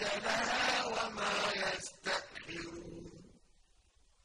فجعلها